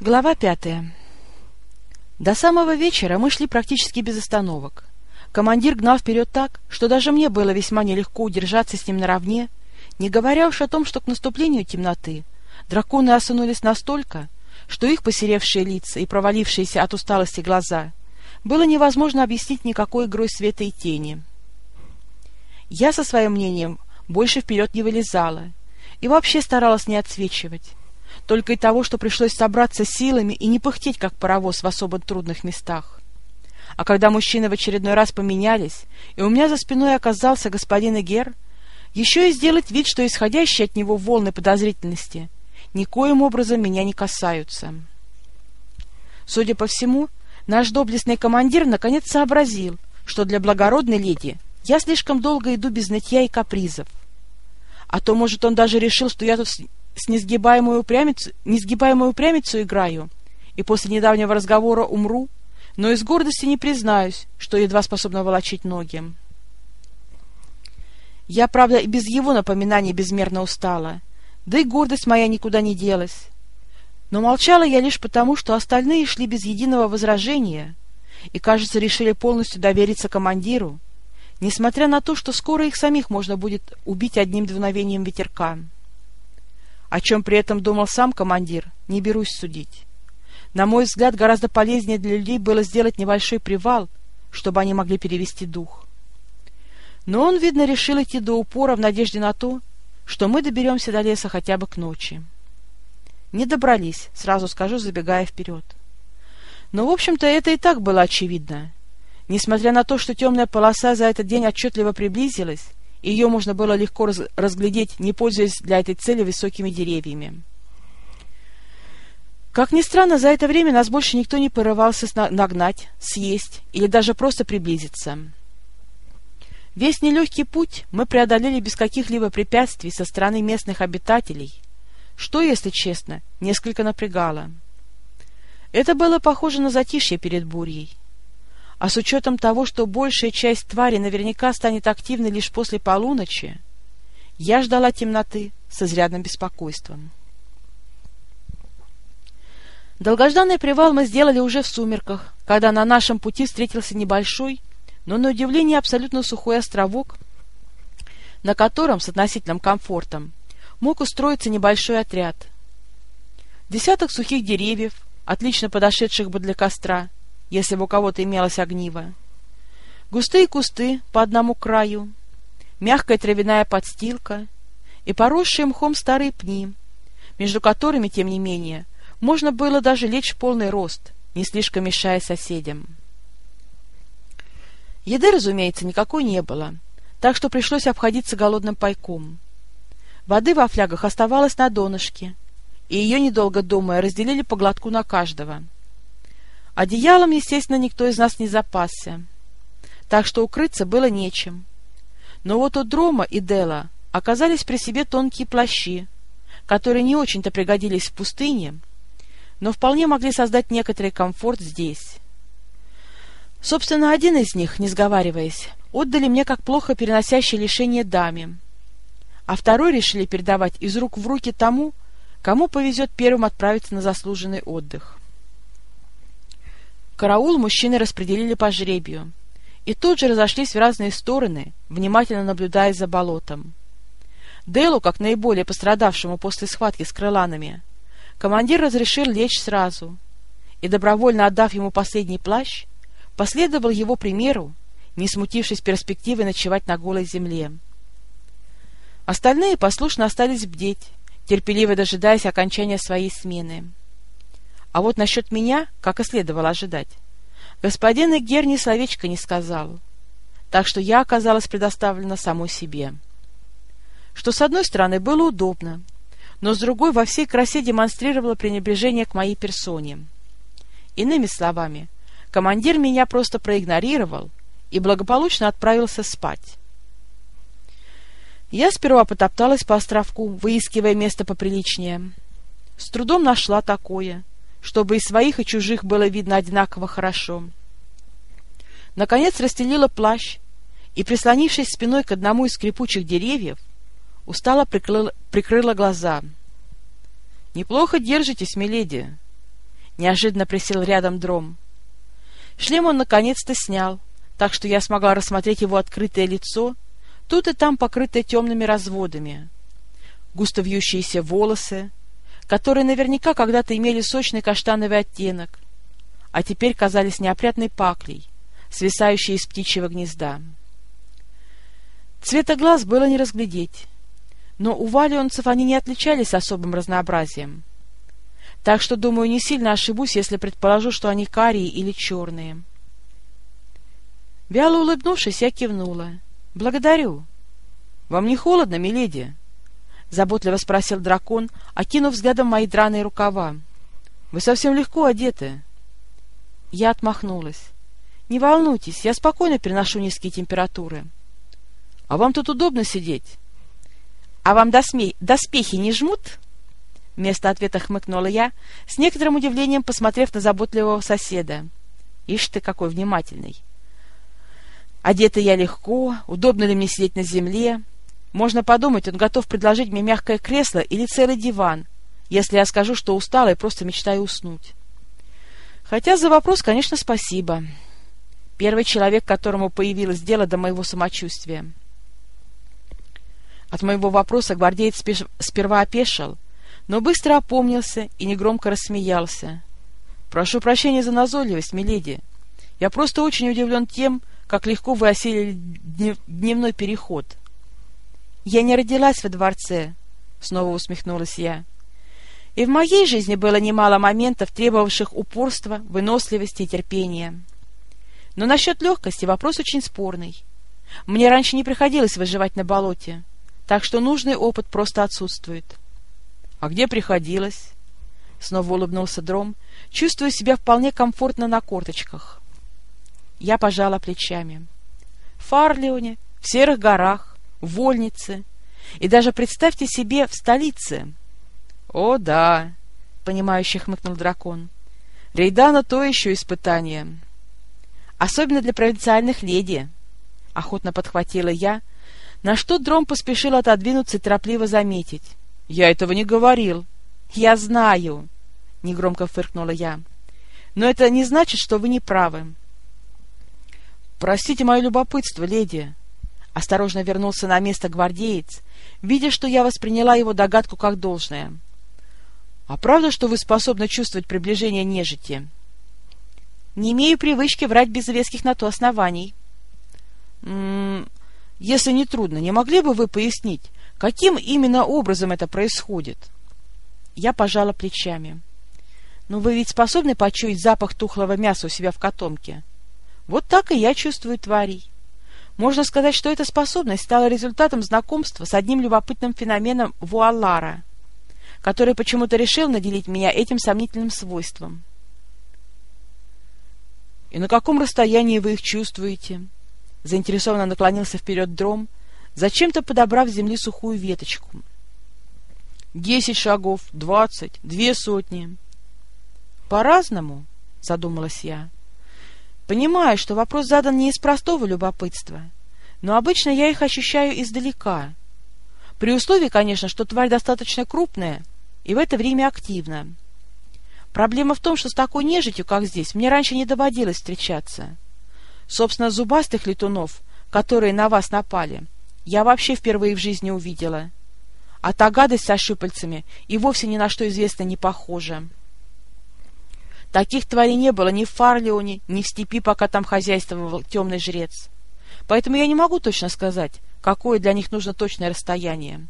Глава пятая. До самого вечера мы шли практически без остановок. Командир гнал вперед так, что даже мне было весьма нелегко удержаться с ним наравне, не говоря уж о том, что к наступлению темноты драконы осунулись настолько, что их посеревшие лица и провалившиеся от усталости глаза было невозможно объяснить никакой игрой света и тени. Я со своим мнением больше вперед не вылезала и вообще старалась не отсвечивать только и того, что пришлось собраться силами и не пыхтеть, как паровоз в особо трудных местах. А когда мужчины в очередной раз поменялись, и у меня за спиной оказался господин Эгер, еще и сделать вид, что исходящие от него волны подозрительности никоим образом меня не касаются. Судя по всему, наш доблестный командир наконец сообразил, что для благородной леди я слишком долго иду без нытья и капризов. А то, может, он даже решил, что я тут с несгибаемую упрямицу, несгибаемую упрямицу играю, и после недавнего разговора умру, но из гордости не признаюсь, что едва способна волочить ноги. Я, правда, и без его напоминаний безмерно устала, да и гордость моя никуда не делась. Но молчала я лишь потому, что остальные шли без единого возражения и, кажется, решили полностью довериться командиру, несмотря на то, что скоро их самих можно будет убить одним дуновением ветерка. О чем при этом думал сам командир, не берусь судить. На мой взгляд, гораздо полезнее для людей было сделать небольшой привал, чтобы они могли перевести дух. Но он, видно, решил идти до упора в надежде на то, что мы доберемся до леса хотя бы к ночи. Не добрались, сразу скажу, забегая вперед. Но, в общем-то, это и так было очевидно. Несмотря на то, что темная полоса за этот день отчетливо приблизилась, ее можно было легко раз разглядеть, не пользуясь для этой цели высокими деревьями. Как ни странно, за это время нас больше никто не порывался нагнать, съесть или даже просто приблизиться. Весь нелегкий путь мы преодолели без каких-либо препятствий со стороны местных обитателей, что, если честно, несколько напрягало. Это было похоже на затишье перед бурей. А с учетом того, что большая часть твари наверняка станет активной лишь после полуночи, я ждала темноты с изрядным беспокойством. Долгожданный привал мы сделали уже в сумерках, когда на нашем пути встретился небольшой, но на удивление абсолютно сухой островок, на котором с относительным комфортом мог устроиться небольшой отряд. Десяток сухих деревьев, отлично подошедших бы для костра, если бы у кого-то имелось огниво. Густые кусты по одному краю, мягкая травяная подстилка и поросшие мхом старые пни, между которыми, тем не менее, можно было даже лечь в полный рост, не слишком мешая соседям. Еды, разумеется, никакой не было, так что пришлось обходиться голодным пайком. Воды во флягах оставалось на донышке, и ее, недолго думая, разделили по глотку на каждого — Одеялом, естественно, никто из нас не запасся, так что укрыться было нечем. Но вот у Дрома и Дела оказались при себе тонкие плащи, которые не очень-то пригодились в пустыне, но вполне могли создать некоторый комфорт здесь. Собственно, один из них, не сговариваясь, отдали мне как плохо переносящий лишение даме, а второй решили передавать из рук в руки тому, кому повезет первым отправиться на заслуженный отдых. Караул мужчины распределили по жребию и тут же разошлись в разные стороны, внимательно наблюдая за болотом. Делу, как наиболее пострадавшему после схватки с крыланами, командир разрешил лечь сразу и, добровольно отдав ему последний плащ, последовал его примеру, не смутившись перспективой ночевать на голой земле. Остальные послушно остались бдеть, терпеливо дожидаясь окончания своей смены. А вот насчет меня, как и следовало ожидать, господин Эгер ни словечко не сказал, так что я оказалась предоставлена самой себе. Что, с одной стороны, было удобно, но с другой во всей красе демонстрировало пренебрежение к моей персоне. Иными словами, командир меня просто проигнорировал и благополучно отправился спать. Я сперва потопталась по островку, выискивая место поприличнее. С трудом нашла такое — чтобы и своих, и чужих было видно одинаково хорошо. Наконец расстелила плащ и, прислонившись спиной к одному из скрипучих деревьев, устало прикрыла, прикрыла глаза. — Неплохо держитесь, миледи, — неожиданно присел рядом Дром. Шлем он наконец-то снял, так что я смогла рассмотреть его открытое лицо, тут и там покрытое темными разводами, густо вьющиеся волосы, которые наверняка когда-то имели сочный каштановый оттенок, а теперь казались неопрятной паклей, свисающей из птичьего гнезда. Цвета глаз было не разглядеть, но у валионцев они не отличались особым разнообразием. Так что, думаю, не сильно ошибусь, если предположу, что они карие или черные. Вяло улыбнувшись, я кивнула. — Благодарю. — Вам не холодно, миледи? — заботливо спросил дракон, окинув взглядом мои драные рукава. — Вы совсем легко одеты. Я отмахнулась. — Не волнуйтесь, я спокойно переношу низкие температуры. — А вам тут удобно сидеть? — А вам досме... доспехи не жмут? Вместо ответа хмыкнула я, с некоторым удивлением посмотрев на заботливого соседа. Ишь ты, какой внимательный! Одета я легко, удобно ли мне сидеть на земле? Можно подумать, он готов предложить мне мягкое кресло или целый диван, если я скажу, что устала и просто мечтаю уснуть. Хотя за вопрос, конечно, спасибо. Первый человек, которому появилось дело до моего самочувствия. От моего вопроса гвардеец сперва опешил, но быстро опомнился и негромко рассмеялся. «Прошу прощения за назойливость, миледи. Я просто очень удивлен тем, как легко вы осилили дневной переход». «Я не родилась во дворце», — снова усмехнулась я. «И в моей жизни было немало моментов, требовавших упорства, выносливости и терпения. Но насчет легкости вопрос очень спорный. Мне раньше не приходилось выживать на болоте, так что нужный опыт просто отсутствует». «А где приходилось?» Снова улыбнулся Дром, чувствуя себя вполне комфортно на корточках. Я пожала плечами. В Фарлеоне, в Серых горах, Вольнице и даже, представьте себе, в столице. «О, да!» — понимающе хмыкнул дракон. «Рейдана то еще испытание». «Особенно для провинциальных леди», — охотно подхватила я, на что Дром поспешил отодвинуться и торопливо заметить. «Я этого не говорил». «Я знаю», — негромко фыркнула я. «Но это не значит, что вы не правы». «Простите мое любопытство, леди». Осторожно вернулся на место гвардеец, видя, что я восприняла его догадку как должное. «А правда, что вы способны чувствовать приближение нежити?» «Не имею привычки врать без веских на то оснований». «М «М-м, «Если не трудно, не могли бы вы пояснить, Каким именно образом это происходит? Я пожала плечами. Но вы ведь способны почуять запах тухлого мяса у себя в котомке? Вот так и я чувствую тварей. Можно сказать, что эта способность стала результатом знакомства с одним любопытным феноменом вуалара, который почему-то решил наделить меня этим сомнительным свойством. «И на каком расстоянии вы их чувствуете?» Заинтересованно наклонился вперед Дром, зачем-то подобрав с земли сухую веточку. Десять шагов, двадцать, две сотни. По-разному, задумалась я. Понимаю, что вопрос задан не из простого любопытства, но обычно я их ощущаю издалека. При условии, конечно, что тварь достаточно крупная и в это время активна. Проблема в том, что с такой нежитью, как здесь, мне раньше не доводилось встречаться. Собственно, зубастых летунов, которые на вас напали, я вообще впервые в жизни увидела. А та гадость со щупальцами и вовсе ни на что известно не похожа. Таких тварей не было ни в Фарлеоне, ни в степи, пока там хозяйствовал темный жрец. Поэтому я не могу точно сказать, какое для них нужно точное расстояние.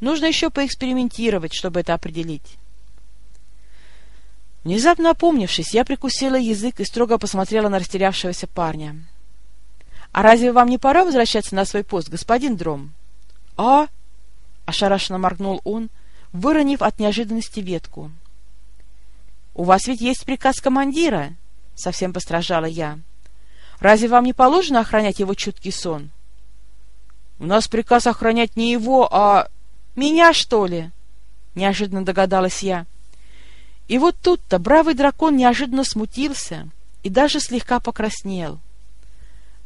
Нужно еще поэкспериментировать, чтобы это определить. Внезапно опомнившись, я прикусила язык и строго посмотрела на растерявшегося парня. «А разве вам не пора возвращаться на свой пост, господин Дром?» «А?» — ошарашенно моргнул он, выронив от неожиданности ветку. «У вас ведь есть приказ командира!» — совсем постражала я. «Разве вам не положено охранять его чуткий сон?» «У нас приказ охранять не его, а...» «Меня, что ли?» — неожиданно догадалась я. И вот тут-то бравый дракон неожиданно смутился и даже слегка покраснел.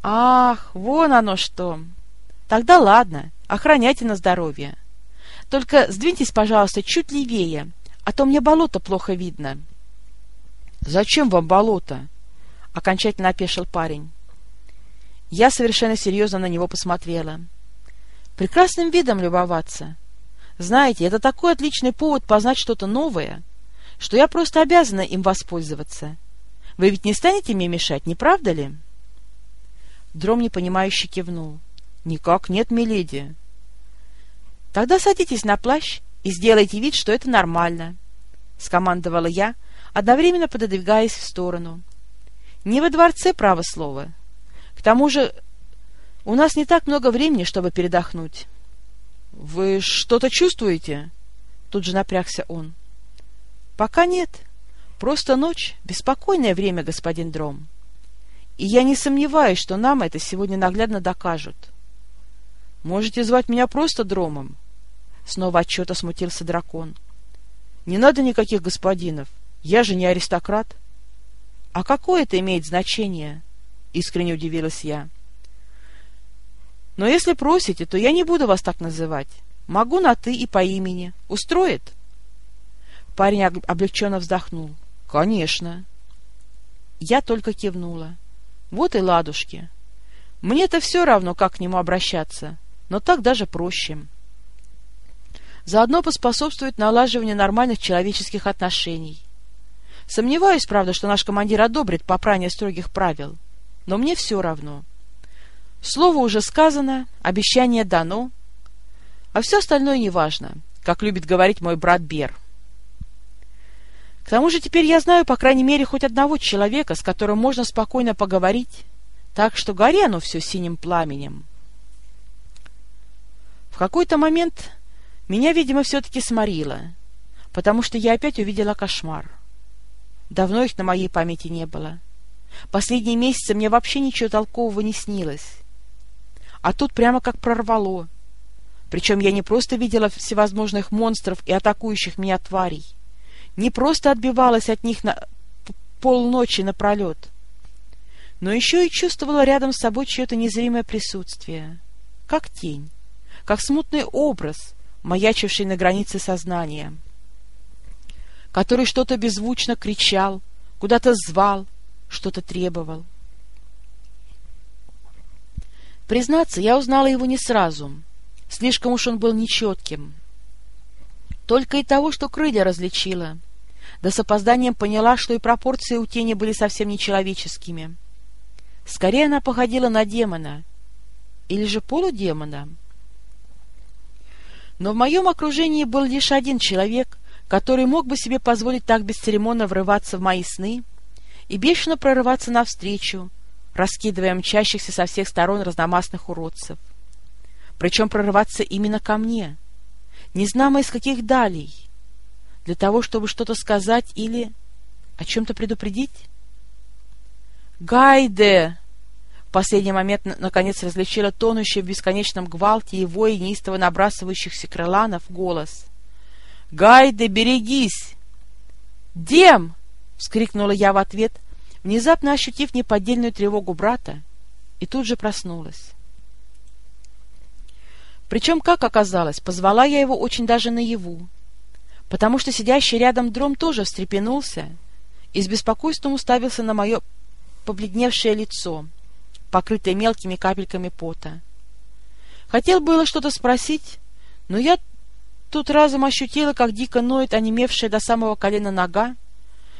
Ах, вон оно что! Тогда ладно, охраняйте на здоровье. Только сдвиньтесь, пожалуйста, чуть левее, а то мне болото плохо видно. «Зачем вам болото?» — окончательно опешил парень. Я совершенно серьезно на него посмотрела. «Прекрасным видом любоваться. Знаете, это такой отличный повод познать что-то новое, что я просто обязана им воспользоваться. Вы ведь не станете мне мешать, не правда ли?» Дром непонимающе кивнул. «Никак нет, миледи». «Тогда садитесь на плащ и сделайте вид, что это нормально», — скомандовала я, одновременно пододвигаясь в сторону. «Не во дворце, право слово. К тому же у нас не так много времени, чтобы передохнуть». «Вы что-то чувствуете?» Тут же напрягся он. «Пока нет. Просто ночь — беспокойное время, господин Дром. И я не сомневаюсь, что нам это сегодня наглядно докажут». «Можете звать меня просто Дромом?» Снова отчета смутился дракон. «Не надо никаких господинов. Я же не аристократ». «А какое это имеет значение?» — искренне удивилась я. «Но если просите, то я не буду вас так называть. Могу на «ты» и по имени. Устроит?» Парень облегченно вздохнул. «Конечно». Я только кивнула. «Вот и ладушки. Мне-то все равно, как к нему обращаться, но так даже проще». Заодно поспособствует налаживанию нормальных человеческих отношений. Сомневаюсь, правда, что наш командир одобрит попрание строгих правил, но мне все равно. Слово уже сказано, обещание дано, а все остальное неважно, как любит говорить мой брат Бер. К тому же теперь я знаю, по крайней мере, хоть одного человека, с которым можно спокойно поговорить, так что горе оно все синим пламенем. В какой-то момент меня, видимо, все-таки сморило, потому что я опять увидела кошмар. Давно их на моей памяти не было. Последние месяцы мне вообще ничего толкового не снилось. А тут прямо как прорвало. Причем я не просто видела всевозможных монстров и атакующих меня тварей, не просто отбивалась от них на полночи напролет, но еще и чувствовала рядом с собой чье-то незримое присутствие, как тень, как смутный образ, маячивший на границе сознания, который что-то беззвучно кричал, куда-то звал, что-то требовал. Признаться, я узнала его не сразу. Слишком уж он был нечетким. Только и того, что крылья различила. Да с опозданием поняла, что и пропорции у тени были совсем нечеловеческими. Скорее она походила на демона. Или же полудемона. Но в моем окружении был лишь один человек, который мог бы себе позволить так бесцеремонно врываться в мои сны и бешено прорываться навстречу, раскидывая мчащихся со всех сторон разномастных уродцев. Причем прорываться именно ко мне, незнамо из каких далей, для того, чтобы что-то сказать или о чем-то предупредить? «Гайде!» В последний момент, наконец, различила тонущий в бесконечном гвалте и вое набрасывающихся крыланов голос. «Гайде, берегись!» «Дем!» — вскрикнула я в ответ, внезапно ощутив неподдельную тревогу брата, и тут же проснулась. Причем, как оказалось, позвала я его очень даже наяву, потому что сидящий рядом дром тоже встрепенулся и с беспокойством уставился на мое побледневшее лицо — покрытая мелкими капельками пота. Хотел было что-то спросить, но я тут разом ощутила, как дико ноет онемевшая до самого колена нога,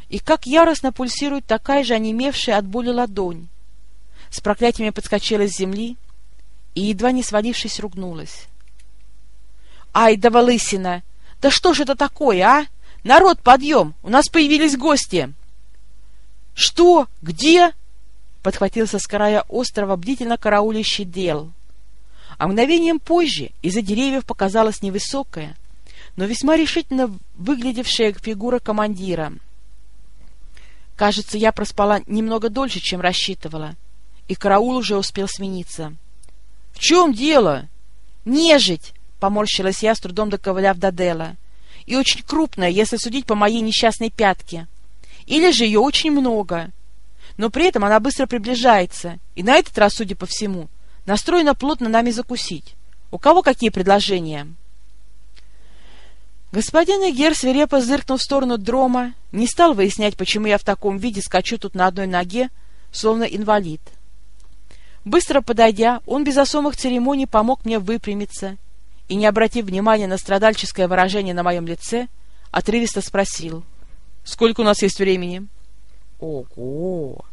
и как яростно пульсирует такая же онемевшая от боли ладонь. С проклятиями подскочила с земли и, едва не свалившись, ругнулась. — Ай да волысина! Да что ж это такое, а? Народ, подъем! У нас появились гости! — Что? Где? подхватился с края острова бдительно караулищий дел. А мгновением позже из-за деревьев показалась невысокая, но весьма решительно выглядевшая фигура командира. Кажется, я проспала немного дольше, чем рассчитывала, и караул уже успел смениться. — В чем дело? — Нежить! — поморщилась я, с трудом доковыляв до Дела. — И очень крупная, если судить по моей несчастной пятке. Или же ее очень много но при этом она быстро приближается, и на этот раз, судя по всему, настроена плотно нами закусить. У кого какие предложения? Господин Эгер свирепо зыркнул в сторону дрома, не стал выяснять, почему я в таком виде скачу тут на одной ноге, словно инвалид. Быстро подойдя, он без особых церемоний помог мне выпрямиться и, не обратив внимания на страдальческое выражение на моем лице, отрывисто спросил. — Сколько у нас есть времени? — Ого!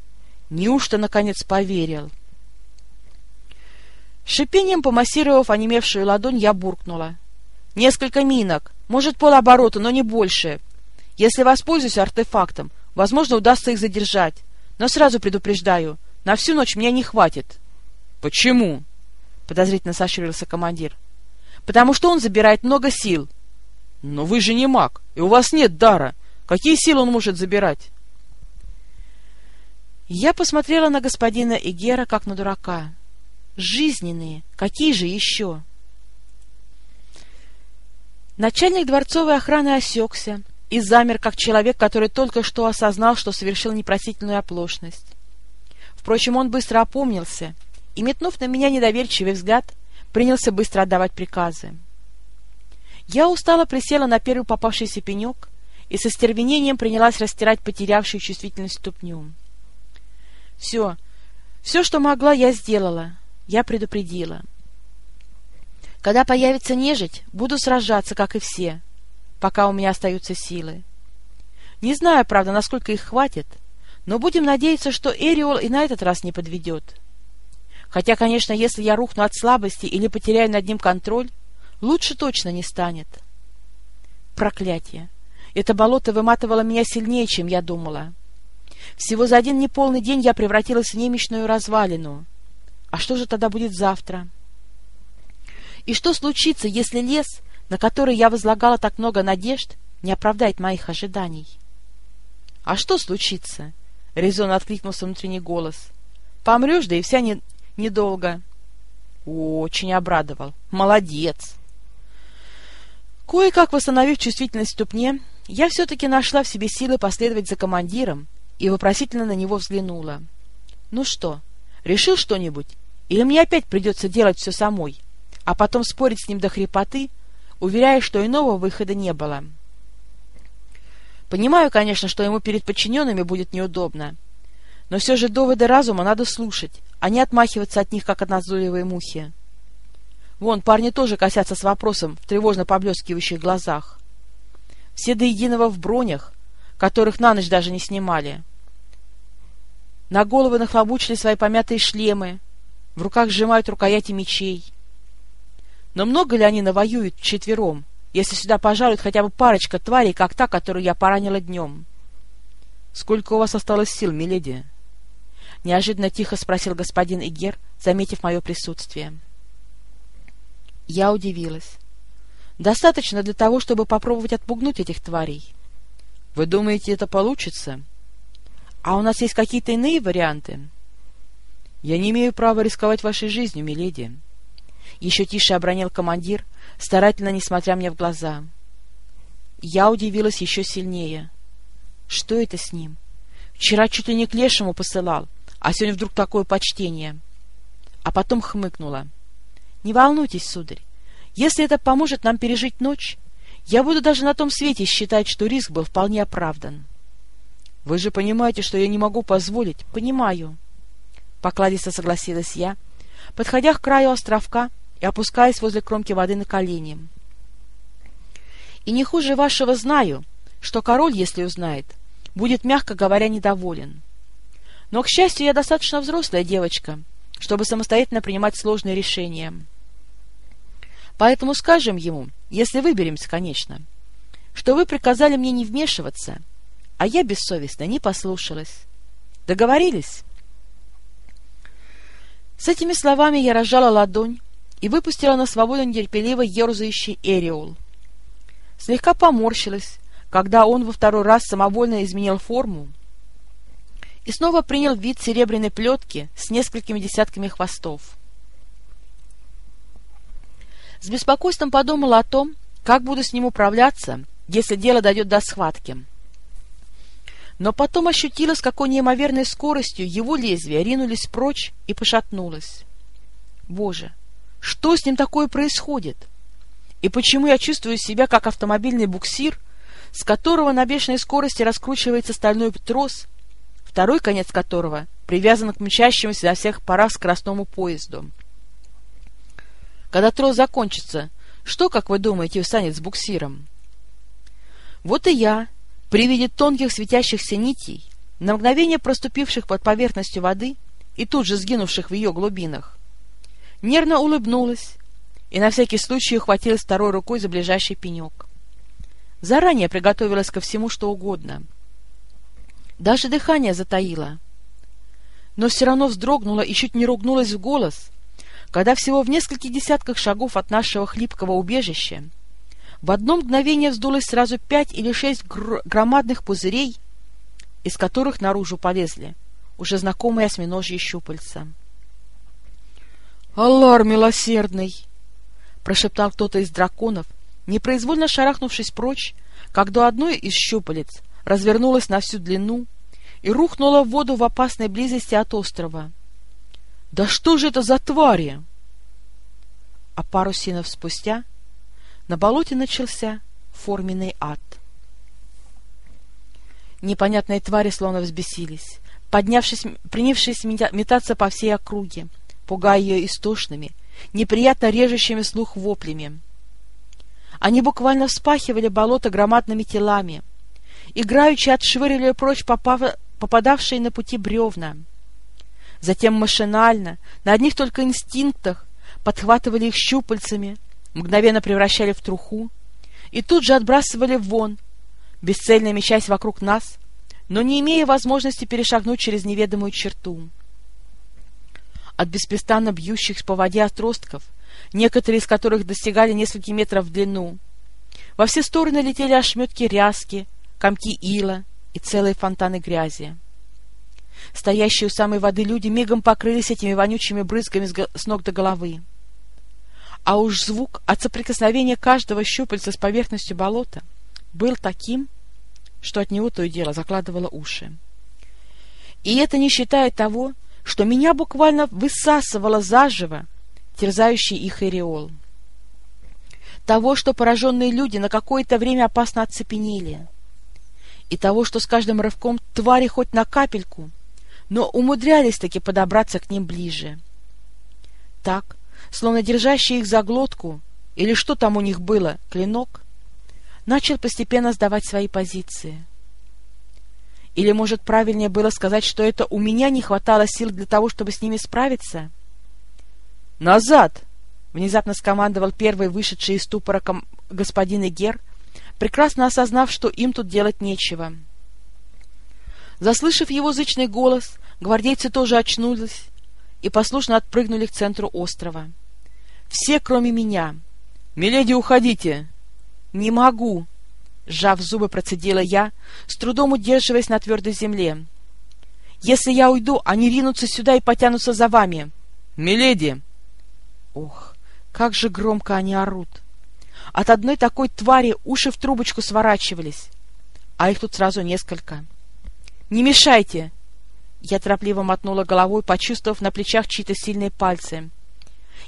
Неужто, наконец, поверил? Шипением помассировав онемевшую ладонь, я буркнула. — Несколько минок, может, полоборота, но не больше. Если воспользуюсь артефактом, возможно, удастся их задержать. Но сразу предупреждаю, на всю ночь мне не хватит. — Почему? — подозрительно сощурился командир. — Потому что он забирает много сил. — Но вы же не маг, и у вас нет дара. Какие силы он может забирать? Я посмотрела на господина Игера, как на дурака. Жизненные, какие же еще? Начальник дворцовой охраны осекся и замер, как человек, который только что осознал, что совершил непростительную оплошность. Впрочем, он быстро опомнился и, метнув на меня недоверчивый взгляд, принялся быстро отдавать приказы. Я устало присела на первый попавшийся пенек и со стервенением принялась растирать потерявшую чувствительность ступню. Все, все, что могла, я сделала, я предупредила. Когда появится нежить, буду сражаться, как и все, пока у меня остаются силы. Не знаю, правда, насколько их хватит, но будем надеяться, что Эриол и на этот раз не подведет. Хотя, конечно, если я рухну от слабости или потеряю над ним контроль, лучше точно не станет. Проклятие! Это болото выматывало меня сильнее, чем я думала. Всего за один неполный день я превратилась в немощную развалину. А что же тогда будет завтра? И что случится, если лес, на который я возлагала так много надежд, не оправдает моих ожиданий? — А что случится? — резонно откликнулся внутренний голос. — Помрешь, да и вся не... недолго. — Очень обрадовал. Молодец! Кое-как восстановив чувствительность ступне, я все-таки нашла в себе силы последовать за командиром и вопросительно на него взглянула. «Ну что, решил что-нибудь? Или мне опять придется делать все самой, а потом спорить с ним до хрипоты, уверяя, что иного выхода не было?» Понимаю, конечно, что ему перед подчиненными будет неудобно, но все же доводы разума надо слушать, а не отмахиваться от них, как от назойливой мухи. Вон, парни тоже косятся с вопросом в тревожно поблескивающих глазах. Все до единого в бронях, которых на ночь даже не снимали. На головы нахлобучили свои помятые шлемы, в руках сжимают рукояти мечей. Но много ли они навоюют четвером, если сюда пожалуют хотя бы парочка тварей, как та, которую я поранила днем? — Сколько у вас осталось сил, миледи? — неожиданно тихо спросил господин Игер, заметив мое присутствие. Я удивилась. Достаточно для того, чтобы попробовать отпугнуть этих тварей. Вы думаете, это получится? А у нас есть какие-то иные варианты? Я не имею права рисковать вашей жизнью, миледи. Еще тише обронил командир, старательно не смотря мне в глаза. Я удивилась еще сильнее. Что это с ним? Вчера чуть ли не к лешему посылал, а сегодня вдруг такое почтение. А потом хмыкнула. Не волнуйтесь, сударь. Если это поможет нам пережить ночь, я буду даже на том свете считать, что риск был вполне оправдан. — Вы же понимаете, что я не могу позволить? — Понимаю. Покладисто согласилась я, подходя к краю островка и опускаясь возле кромки воды на колени. И не хуже вашего знаю, что король, если узнает, будет, мягко говоря, недоволен. Но, к счастью, я достаточно взрослая девочка, чтобы самостоятельно принимать сложные решения. Поэтому скажем ему, если выберемся, конечно, что вы приказали мне не вмешиваться, а я бессовестно не послушалась. Договорились? С этими словами я разжала ладонь и выпустила на свободу нетерпеливо ерзающий Эриол. Слегка поморщилась, когда он во второй раз самовольно изменил форму и снова принял вид серебряной плетки с несколькими десятками хвостов. С беспокойством подумала о том, как буду с ним управляться, если дело дойдет до схватки. Но потом ощутила, с какой неимоверной скоростью его лезвия ринулись прочь и пошатнулось. Боже, что с ним такое происходит? И почему я чувствую себя как автомобильный буксир, с которого на бешеной скорости раскручивается стальной трос, второй конец которого привязан к мчащемуся за всех парах скоростному поезду. Когда трос закончится, что, как вы думаете, станет с буксиром? Вот и я, при виде тонких светящихся нитей, на мгновение проступивших под поверхностью воды и тут же сгинувших в ее глубинах, нервно улыбнулась и на всякий случай ухватилась второй рукой за ближайший пенек. Заранее приготовилась ко всему, что угодно. Даже дыхание затаило. Но все равно вздрогнула и чуть не ругнулась в голос, когда всего в нескольких десятках шагов от нашего хлипкого убежища в одно мгновение вздулось сразу пять или шесть гр громадных пузырей, из которых наружу полезли уже знакомые осьминожьи щупальца. «Аллар милосердный!» — прошептал кто-то из драконов, непроизвольно шарахнувшись прочь, когда одной из щупалец развернулась на всю длину и рухнула в воду в опасной близости от острова. «Да что же это за твари?» А пару синов спустя на болоте начался форменный ад. Непонятные твари словно взбесились, поднявшись, принявшись метаться по всей округе, пугая ее истошными, неприятно режущими слух воплями. Они буквально вспахивали болото громадными телами, играючи отшвыривали прочь попав... попадавшие на пути бревна. Затем машинально, на одних только инстинктах, подхватывали их щупальцами, мгновенно превращали в труху и тут же отбрасывали вон, бесцельно мечась вокруг нас, но не имея возможности перешагнуть через неведомую черту. От беспрестанно бьющих по воде отростков, некоторые из которых достигали нескольких метров в длину, во все стороны летели ошметки ряски, комки ила и целые фонтаны грязи. Стоящие у самой воды люди мигом покрылись этими вонючими брызгами с ног до головы. А уж звук от соприкосновения каждого щупальца с поверхностью болота был таким, что от него то и дело закладывало уши. И это не считая того, что меня буквально высасывало заживо, терзающий их ореол. Того, что пораженные люди на какое-то время опасно оцепенели. И того, что с каждым рывком твари хоть на капельку, но умудрялись таки подобраться к ним ближе. Так, словно держащий их за глотку, или что там у них было, клинок, начал постепенно сдавать свои позиции. Или, может, правильнее было сказать, что это у меня не хватало сил для того, чтобы с ними справиться? «Назад!» — внезапно скомандовал первый вышедший из ступора ком... господин Игер, прекрасно осознав, что им тут делать нечего. Заслышав его зычный голос, гвардейцы тоже очнулись и послушно отпрыгнули к центру острова. Все, кроме меня. «Миледи, уходите!» «Не могу!» — сжав зубы, процедила я, с трудом удерживаясь на твердой земле. «Если я уйду, они ринутся сюда и потянутся за вами!» «Миледи!» Ох, как же громко они орут! От одной такой твари уши в трубочку сворачивались, а их тут сразу несколько. «Не мешайте!» Я торопливо мотнула головой, почувствовав на плечах чьи-то сильные пальцы.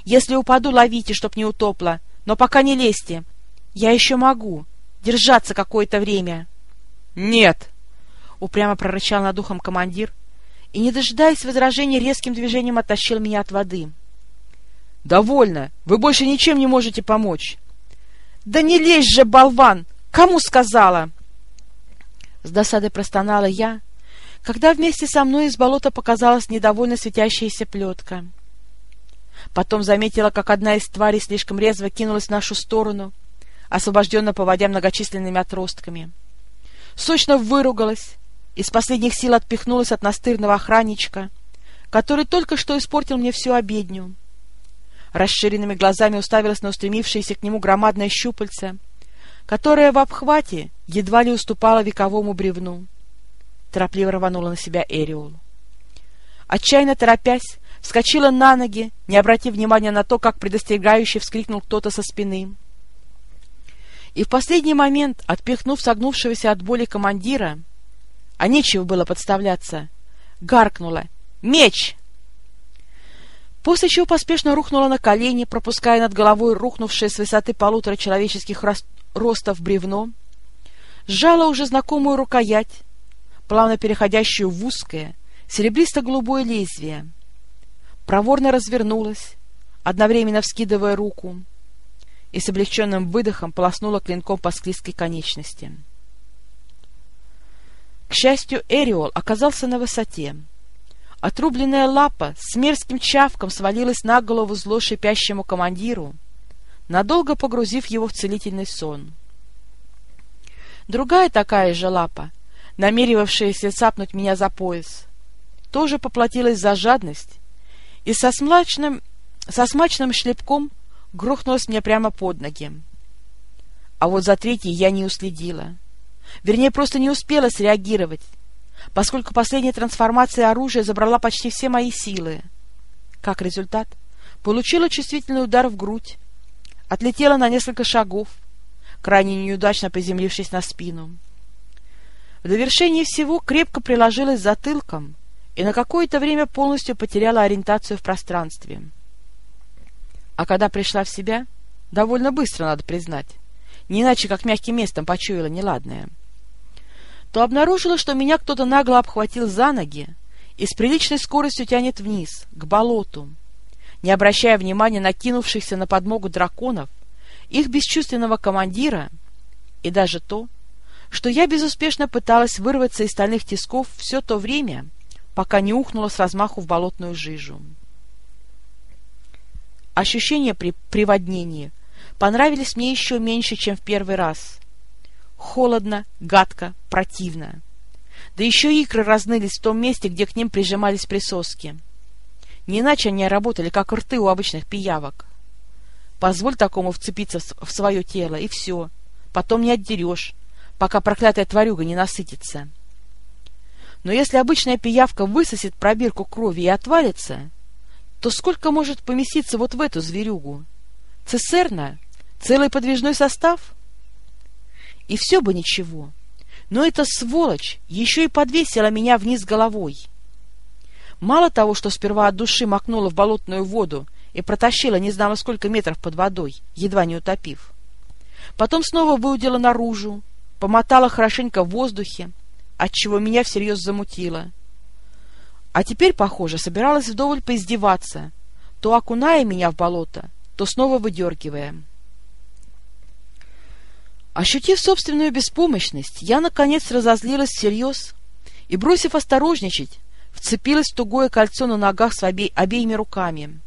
«Если упаду, ловите, чтоб не утопло, но пока не лезьте!» Я еще могу держаться какое-то время. Нет, упрямо прорычал над ухом командир и, не дожидаясь возражений, резким движением оттащил меня от воды. Довольно, вы больше ничем не можете помочь. Да не лезь же, болван! Кому сказала? С досадой простонала я, когда вместе со мной из болота показалась недовольно светящаяся плетка. Потом заметила, как одна из тварей слишком резво кинулась в нашу сторону — освобожденно поводя многочисленными отростками. Сочно выругалась, из последних сил отпихнулась от настырного охранничка, который только что испортил мне всю обедню. Расширенными глазами уставилась на устремившееся к нему громадное щупальце, которое в обхвате едва ли уступало вековому бревну. Торопливо рванула на себя Эриол. Отчаянно торопясь, вскочила на ноги, не обратив внимания на то, как предостерегающе вскрикнул кто-то со спины — и в последний момент, отпихнув согнувшегося от боли командира, а нечего было подставляться, гаркнула «Меч!». после чего поспешно рухнула на колени, пропуская над головой рухнувшее с высоты полутора человеческих ростов бревно, сжала уже знакомую рукоять, плавно переходящую в узкое, серебристо-голубое лезвие, проворно развернулась, одновременно вскидывая руку, и с облегченным выдохом полоснула клинком по склизкой конечности. К счастью, Эриол оказался на высоте. Отрубленная лапа с мерзким чавком свалилась на голову зло шипящему командиру, надолго погрузив его в целительный сон. Другая такая же лапа, намеревавшаяся цапнуть меня за пояс, тоже поплатилась за жадность и со, смачным, со смачным шлепком грохнулась мне прямо под ноги. А вот за третьей я не уследила. Вернее, просто не успела среагировать, поскольку последняя трансформация оружия забрала почти все мои силы. Как результат, получила чувствительный удар в грудь, отлетела на несколько шагов, крайне неудачно приземлившись на спину. В довершение всего крепко приложилась затылком и на какое-то время полностью потеряла ориентацию в пространстве. А когда пришла в себя, довольно быстро, надо признать, не иначе как мягким местом почуяла неладное, то обнаружила, что меня кто-то нагло обхватил за ноги и с приличной скоростью тянет вниз, к болоту, не обращая внимания на кинувшихся на подмогу драконов, их бесчувственного командира и даже то, что я безуспешно пыталась вырваться из стальных тисков все то время, пока не ухнула с размаху в болотную жижу. Ощущения при приводнении понравились мне еще меньше, чем в первый раз. Холодно, гадко, противно. Да еще икры разнылись в том месте, где к ним прижимались присоски. Не иначе они работали, как рты у обычных пиявок. Позволь такому вцепиться в свое тело, и все. Потом не отдерешь, пока проклятая тварюга не насытится. Но если обычная пиявка высосет пробирку крови и отвалится, то сколько может поместиться вот в эту зверюгу? Цистерна? Целый подвижной состав? И все бы ничего. Но эта сволочь еще и подвесила меня вниз головой. Мало того, что сперва от души макнула в болотную воду и протащила не знамо сколько метров под водой, едва не утопив. Потом снова выудила наружу, помотала хорошенько в воздухе, отчего меня всерьез замутило. А теперь, похоже, собиралась вдоволь поиздеваться, то окуная меня в болото, то снова выдергивая. Ощутив собственную беспомощность, я, наконец, разозлилась всерьез и, бросив осторожничать, вцепилась в тугое кольцо на ногах с обе обеими руками.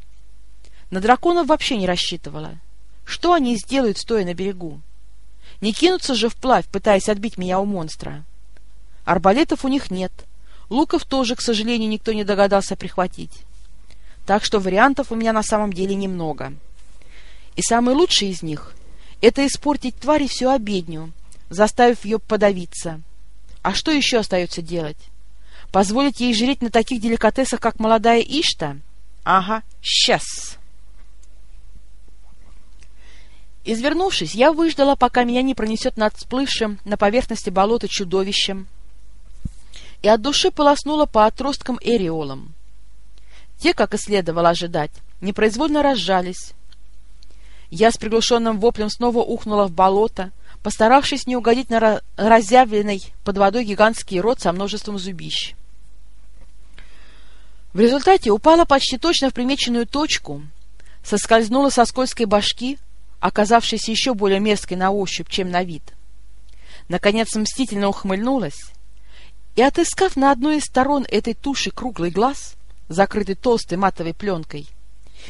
На драконов вообще не рассчитывала. Что они сделают, стоя на берегу? Не кинутся же вплавь, пытаясь отбить меня у монстра. Арбалетов у них нет. Луков тоже, к сожалению, никто не догадался прихватить. Так что вариантов у меня на самом деле немного. И самый лучший из них — это испортить твари всю обедню, заставив ее подавиться. А что еще остается делать? Позволить ей жреть на таких деликатесах, как молодая Ишта? Ага, сейчас. Извернувшись, я выждала, пока меня не пронесет над всплывшим на поверхности болота чудовищем, и от души полоснула по отросткам эриолам. Те, как и следовало ожидать, непроизвольно разжались. Я с приглушенным воплем снова ухнула в болото, постаравшись не угодить на разъявленный под водой гигантский рот со множеством зубищ. В результате упала почти точно в примеченную точку, соскользнула со скользкой башки, оказавшейся еще более мерзкой на ощупь, чем на вид. Наконец мстительно ухмыльнулась и, отыскав на одной из сторон этой туши круглый глаз, закрытый толстой матовой пленкой,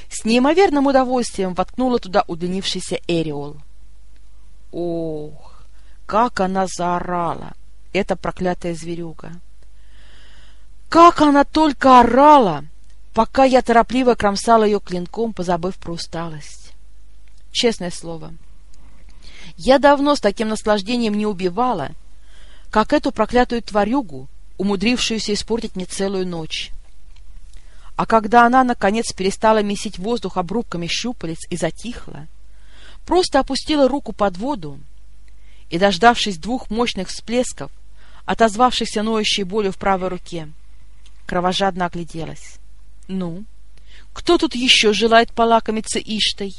с неимоверным удовольствием воткнула туда удлинившийся эриол. Ох, как она заорала, эта проклятая зверюга! Как она только орала, пока я торопливо кромсала ее клинком, позабыв про усталость! Честное слово. Я давно с таким наслаждением не убивала, как эту проклятую тварюгу, умудрившуюся испортить мне целую ночь. А когда она, наконец, перестала месить воздух обрубками щупалец и затихла, просто опустила руку под воду и, дождавшись двух мощных всплесков, отозвавшихся ноющей болью в правой руке, кровожадно огляделась. Ну, Кто тут еще желает полакомиться Иштой?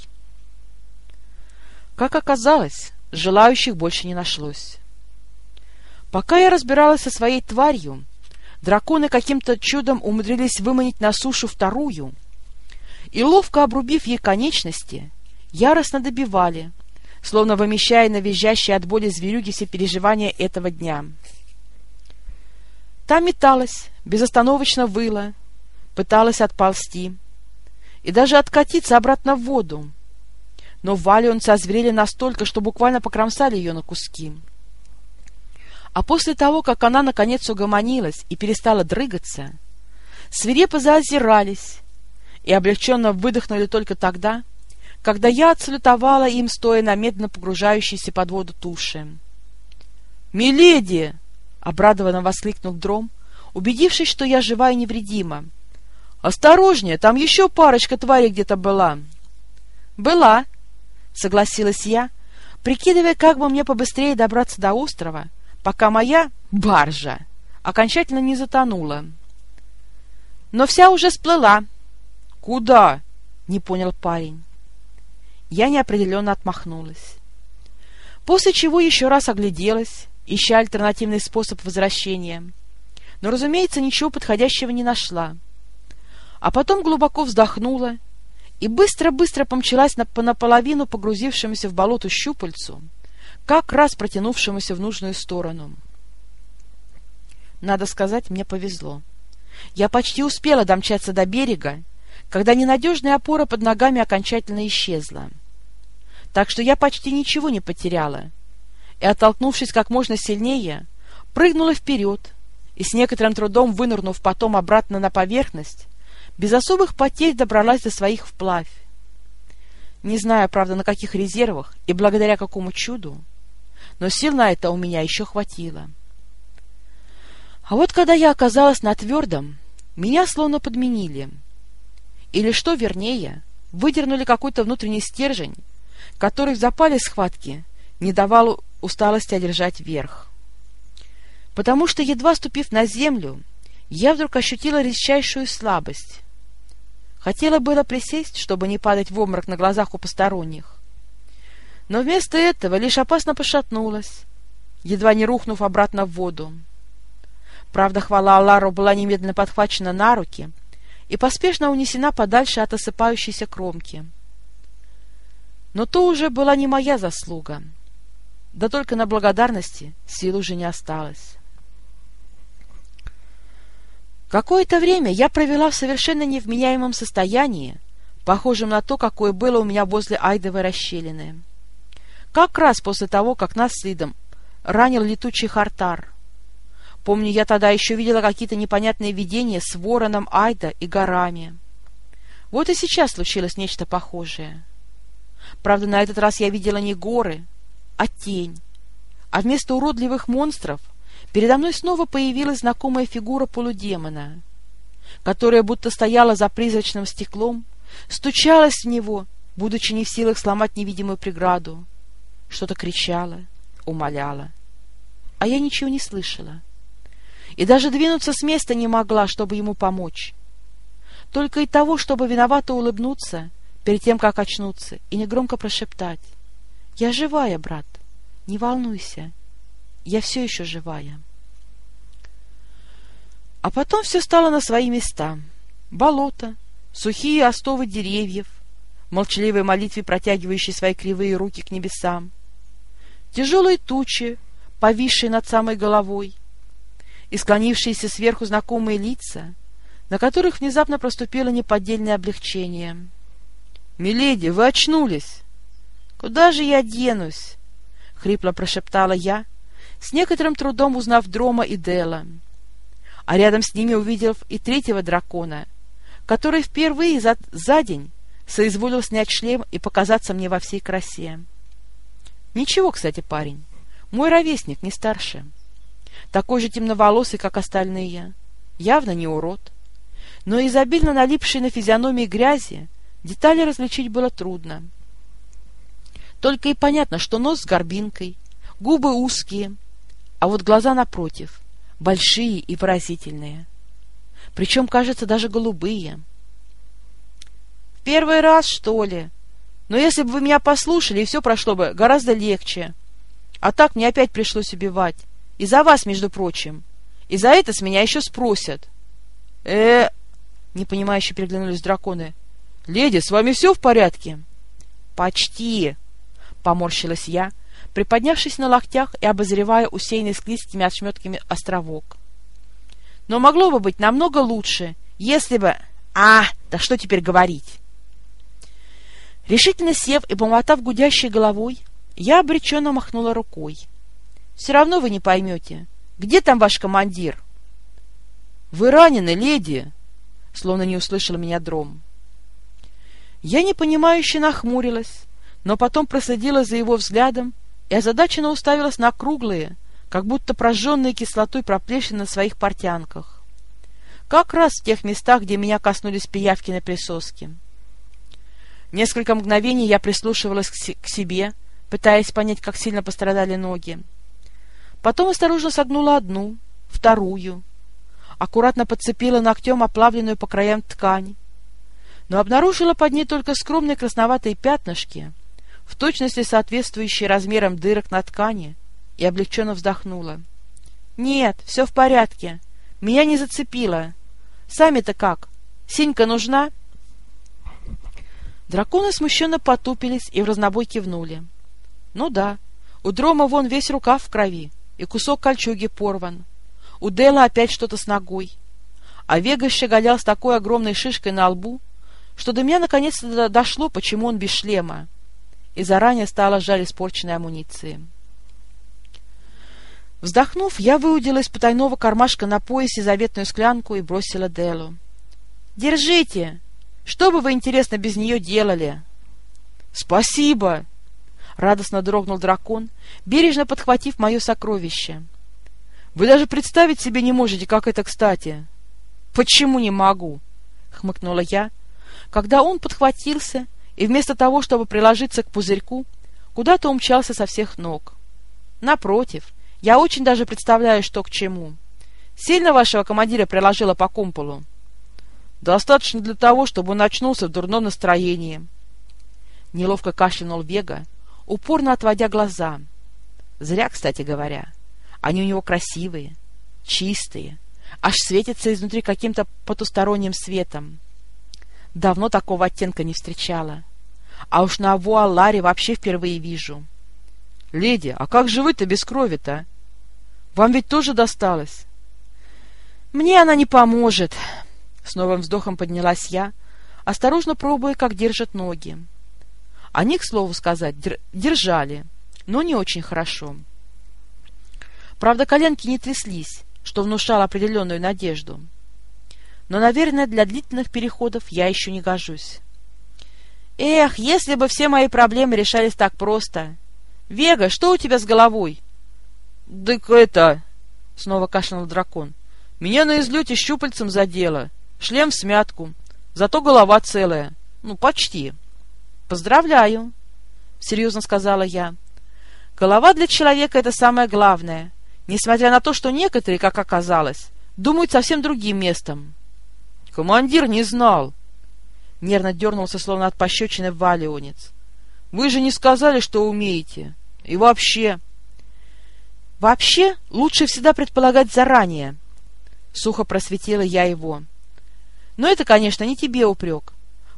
Как оказалось, желающих больше не нашлось. Пока я разбиралась со своей тварью, драконы каким-то чудом умудрились выманить на сушу вторую, и, ловко обрубив ей конечности, яростно добивали, словно вымещая на визжащей от боли зверюги все переживания этого дня. Та металась, безостановочно выла, пыталась отползти и даже откатиться обратно в воду, но валионцы озверели настолько, что буквально покромсали ее на куски. А после того, как она наконец угомонилась и перестала дрыгаться, свирепо заозирались и облегченно выдохнули только тогда, когда я отсалютовала им, стоя на медленно погружающейся под воду туши. «Миледи!» — обрадованно воскликнул Дром, убедившись, что я жива и невредима. «Осторожнее, там еще парочка тварей где-то была!» «Была!» — согласилась я, прикидывая, как бы мне побыстрее добраться до острова, пока моя баржа окончательно не затонула. Но вся уже сплыла. «Куда?» — не понял парень. Я неопределенно отмахнулась. После чего еще раз огляделась, ища альтернативный способ возвращения. Но, разумеется, ничего подходящего не нашла. А потом глубоко вздохнула и быстро-быстро помчалась на, по наполовину погрузившемуся в болото щупальцу, как раз протянувшемуся в нужную сторону. Надо сказать, мне повезло. Я почти успела домчаться до берега, когда ненадежная опора под ногами окончательно исчезла. Так что я почти ничего не потеряла, и, оттолкнувшись как можно сильнее, прыгнула вперед и, с некоторым трудом вынырнув потом обратно на поверхность, без особых потерь добралась до своих вплавь. Не знаю, правда, на каких резервах и благодаря какому чуду, но сил на это у меня еще хватило. А вот когда я оказалась на твердом, меня словно подменили. Или, что вернее, выдернули какой-то внутренний стержень, который в запале схватки не давал усталости одержать верх. Потому что, едва ступив на землю, я вдруг ощутила редчайшую слабость. Хотела было присесть, чтобы не падать в обморок на глазах у посторонних. Но вместо этого лишь опасно пошатнулась, едва не рухнув обратно в воду. Правда, хвала Аллару была немедленно подхвачена на руки и поспешно унесена подальше от осыпающейся кромки. Но то уже была не моя заслуга. Да только на благодарности сил уже не осталось. Какое-то время я провела в совершенно невменяемом состоянии, похожем на то, какое было у меня возле Айдовой расщелины. Как раз после того, как нас с Лидом ранил летучий хартар. Помню, я тогда еще видела какие-то непонятные видения с вороном Айда и горами. Вот и сейчас случилось нечто похожее. Правда, на этот раз я видела не горы, а тень. А вместо уродливых монстров передо мной снова появилась знакомая фигура полудемона, которая будто стояла за призрачным стеклом, стучалась в него, будучи не в силах сломать невидимую преграду, что-то кричала, умоляла. А я ничего не слышала. И даже двинуться с места не могла, чтобы ему помочь. Только и того, чтобы виновато улыбнуться перед тем, как очнуться, и негромко прошептать. «Я живая, брат, не волнуйся, я все еще живая. А потом все стало на свои места. Болото, сухие остовы деревьев, молчаливой молитве протягивающие свои кривые руки к небесам, тяжелые тучи, повисшие над самой головой, и склонившиеся сверху знакомые лица, на которых внезапно проступило неподдельное облегчение. — Миледи, вы очнулись! — Куда же я денусь? — хрипло прошептала я, с некоторым трудом узнав Дрома и Дела, а рядом с ними увидев и третьего дракона, который впервые за, за день соизволил снять шлем и показаться мне во всей красе. Ничего, кстати, парень, мой ровесник, не старше. Такой же темноволосый, как остальные, явно не урод. Но изобильно налипшей на физиономии грязи детали различить было трудно. Только и понятно, что нос с горбинкой, губы узкие, а вот глаза напротив, большие и выразительные. Причем, кажется, даже голубые. Первый раз, что ли? Но если бы вы меня послушали, и все прошло бы гораздо легче. А так мне опять пришлось убивать. И за вас, между прочим. И за это с меня еще спросят. э непонимающе переглянулись драконы. «Леди, с вами все в порядке?» «Почти!» — поморщилась я, приподнявшись на локтях и обозревая усеянный склизкими отшметками островок. «Но могло бы быть намного лучше, если бы...» «А, да что теперь говорить?» Решительно сев и помотав гудящей головой, я обреченно махнула рукой. «Все равно вы не поймете. Где там ваш командир?» «Вы ранены, леди!» Словно не услышала меня дром. Я непонимающе нахмурилась, но потом проследила за его взглядом и озадаченно уставилась на круглые, как будто прожженные кислотой проплешины на своих портянках. Как раз в тех местах, где меня коснулись пиявки на присоске. Несколько мгновений я прислушивалась к, себе, пытаясь понять, как сильно пострадали ноги. Потом осторожно согнула одну, вторую, аккуратно подцепила ногтем оплавленную по краям ткань, но обнаружила под ней только скромные красноватые пятнышки, в точности соответствующие размерам дырок на ткани, и облегченно вздохнула. «Нет, все в порядке. Меня не зацепило. Сами-то как? Синька нужна?» Драконы смущенно потупились и в разнобой кивнули. «Ну да, у Дрома вон весь рукав в крови, и кусок кольчуги порван. У Дела опять что-то с ногой. А Вега щеголял с такой огромной шишкой на лбу, что до меня наконец-то дошло, почему он без шлема, и заранее стало жаль испорченной амуниции. Вздохнув, я выудила из потайного кармашка на поясе заветную склянку и бросила Делу. «Держите! Что бы вы, интересно, без нее делали?» «Спасибо!» — радостно дрогнул дракон, бережно подхватив мое сокровище. «Вы даже представить себе не можете, как это кстати!» «Почему не могу?» — хмыкнула я, когда он подхватился и вместо того, чтобы приложиться к пузырьку, куда-то умчался со всех ног. «Напротив, я очень даже представляю, что к чему. Сильно вашего командира приложила по кумполу?» Достаточно для того, чтобы он очнулся в дурном настроении. Неловко кашлянул Вега, упорно отводя глаза. Зря, кстати говоря. Они у него красивые, чистые, аж светятся изнутри каким-то потусторонним светом. Давно такого оттенка не встречала. А уж на Вуаларе вообще впервые вижу. — Леди, а как же вы-то без крови-то? Вам ведь тоже досталось? — Мне она не поможет, с новым вздохом поднялась я, осторожно пробуя, как держат ноги. Они, к слову сказать, держали, но не очень хорошо. Правда, коленки не тряслись, что внушало определенную надежду. Но, наверное, для длительных переходов я еще не гожусь. Эх, если бы все мои проблемы решались так просто! Вега, что у тебя с головой? — Так это... — снова кашлянул дракон. — Меня на излете щупальцем задело. — Шлем в смятку, зато голова целая. Ну, почти. Поздравляю, серьезно сказала я. Голова для человека — это самое главное, несмотря на то, что некоторые, как оказалось, думают совсем другим местом. Командир не знал. Нервно дернулся, словно от пощечины валионец. Вы же не сказали, что умеете. И вообще... Вообще, лучше всегда предполагать заранее. Сухо просветила я его. Но это, конечно, не тебе упрек.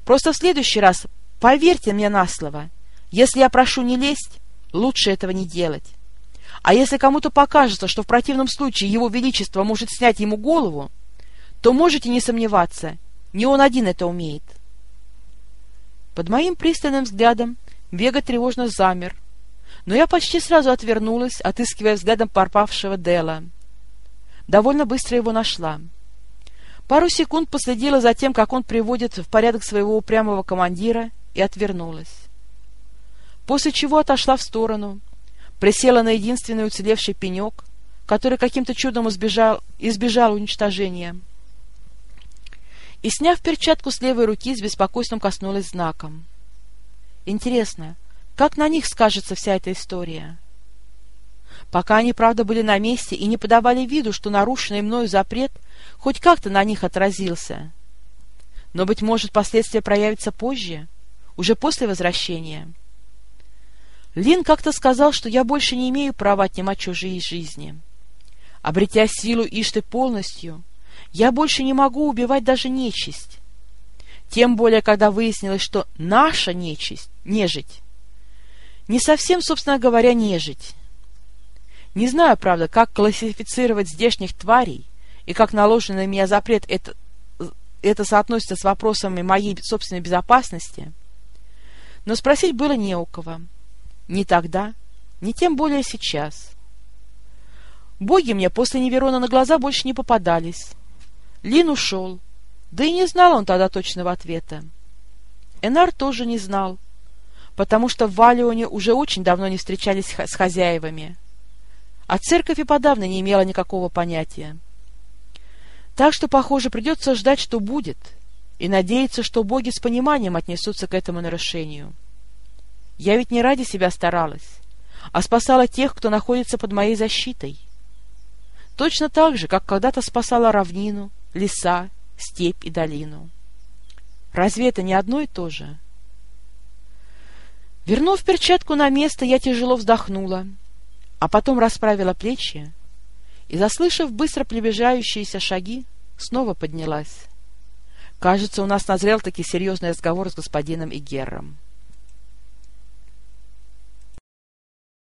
Просто в следующий раз поверьте мне на слово. Если я прошу не лезть, лучше этого не делать. А если кому-то покажется, что в противном случае его величество может снять ему голову, то можете не сомневаться, не он один это умеет. Под моим пристальным взглядом Вега тревожно замер, но я почти сразу отвернулась, отыскивая взглядом порпавшего Дела. Довольно быстро его нашла — Пару секунд последила за тем, как он приводит в порядок своего упрямого командира, и отвернулась. После чего отошла в сторону, присела на единственный уцелевший пенек, который каким-то чудом избежал, избежал уничтожения, и, сняв перчатку с левой руки, с беспокойством коснулась знаком. Интересно, как на них скажется вся эта история? Пока они, правда, были на месте и не подавали виду, что нарушенный мною запрет хоть как-то на них отразился. Но, быть может, последствия проявятся позже, уже после возвращения. Лин как-то сказал, что я больше не имею права отнимать чужие жизни. Обретя силу Ишты полностью, я больше не могу убивать даже нечисть. Тем более, когда выяснилось, что наша нечисть, нежить, не совсем, собственно говоря, нежить. Не знаю, правда, как классифицировать здешних тварей и как наложенный на меня запрет это, это соотносится с вопросами моей собственной безопасности, но спросить было не у кого. Ни тогда, ни тем более сейчас. Боги мне после Неверона на глаза больше не попадались. Лин ушел, да и не знал он тогда точного ответа. Энар тоже не знал, потому что в Валионе уже очень давно не встречались с хозяевами, а церковь и подавно не имела никакого понятия. Так что, похоже, придется ждать, что будет, и надеяться, что боги с пониманием отнесутся к этому нарушению. Я ведь не ради себя старалась, а спасала тех, кто находится под моей защитой. Точно так же, как когда-то спасала равнину, леса, степь и долину. Разве это не одно и то же? Вернув перчатку на место, я тяжело вздохнула, а потом расправила плечи и, заслышав быстро приближающиеся шаги, снова поднялась. Кажется, у нас назрел таки серьезный разговор с господином Игером.